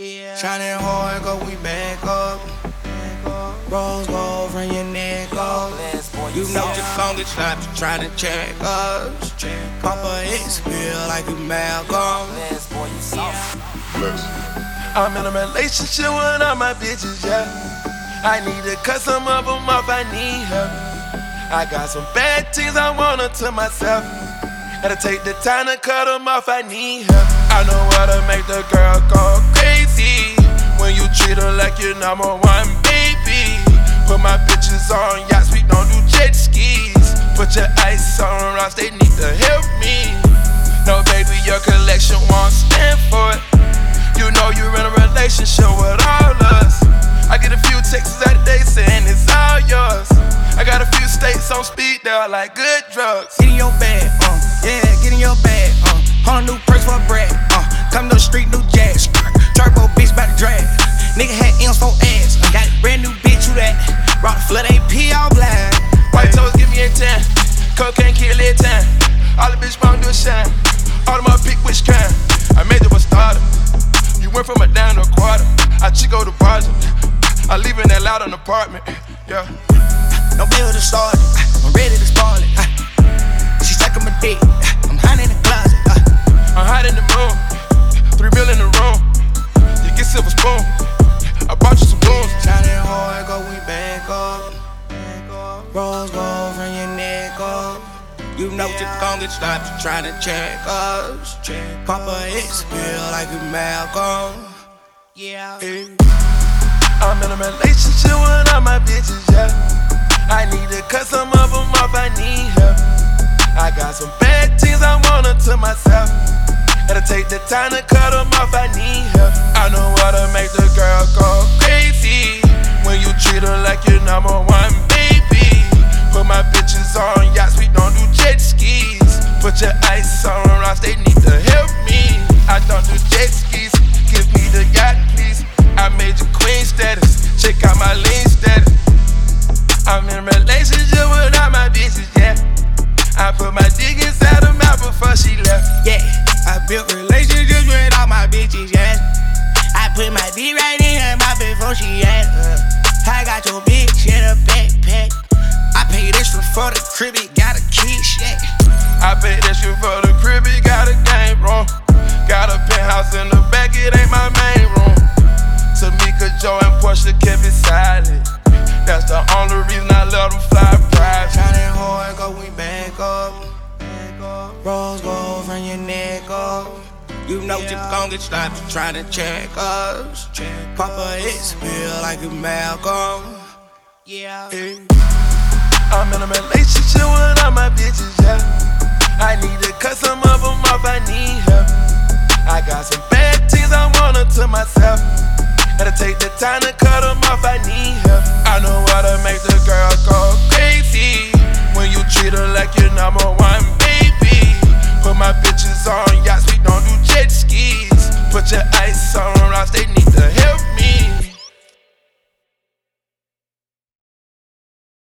Yeah. Shining hard, go we back up. Rose gold from your neck up. You know you gon' get slapped to try to check us. Papa X feel like you Malcolm. I'm in a relationship with all my bitches, yeah. I need to cut some of them off, I need help. I got some bad things I want to tell myself. Gotta take the time to cut them off, I need help. I know how to make the girl go crazy. When you treat her like your number one baby. Put my bitches on yachts, we don't do jet skis. Put your ice on rocks, they need to help me. No, baby, your collection won't stand for it. You know you're in a relationship with all us. I get a few texts out of day saying it's all yours. I got a few states on speed dial like good drugs. In your bag, yeah, get in your bag, uh. Hundred new purse for a bread, uh. Come to the street, new jazz. Turbo bitch about to drag. Nigga had M's for ass. Uh, got brand new bitch, who that? Rock the flood ain't AP all black. White toes give me a 10. Cocaine kill it 10. All the bitch want do is shine. All of my pick which kind. I made you a starter. You went from a down to a quarter. I chico the project. I live in that loud an apartment. Yeah. No bill to start it. I'm ready to spoil it. Uh. She sucking my dick. Rose gold from your neck up. You know you gon' get slapped to try to check us. Papa X feel like you Malcolm. Yeah. I'm in a relationship with all my bitches, yeah. I need to cut some of them off, I need help. I got some bad things I want to myself. Gotta take the time to cut them off, I need help. I know how to make the girl go her she asked. Uh, I got your bitch in a backpack. I paid extra for the crib, it got a key shit. I paid extra for the crib, it got a game room. Got a penthouse in the back, it ain't my main room. Tamika, Joe, and Portia kept it silent. That's the only reason I let them fly private. Shining hard, go we back up. Rose gold from your neck up. You know you gon' get slapped to try to check us. Papa X feel like you Malcolm. Yeah. I'm in a relationship with all my bitches, yeah. I need to cut some of them off, I need help. I got some bad things I want to myself. Gotta take the time to cut them off, I need help. I know how to make the girl go crazy. When you treat her like your number one baby my bitches on yachts, we don't do jet skis. Put your ice on rocks, they need the to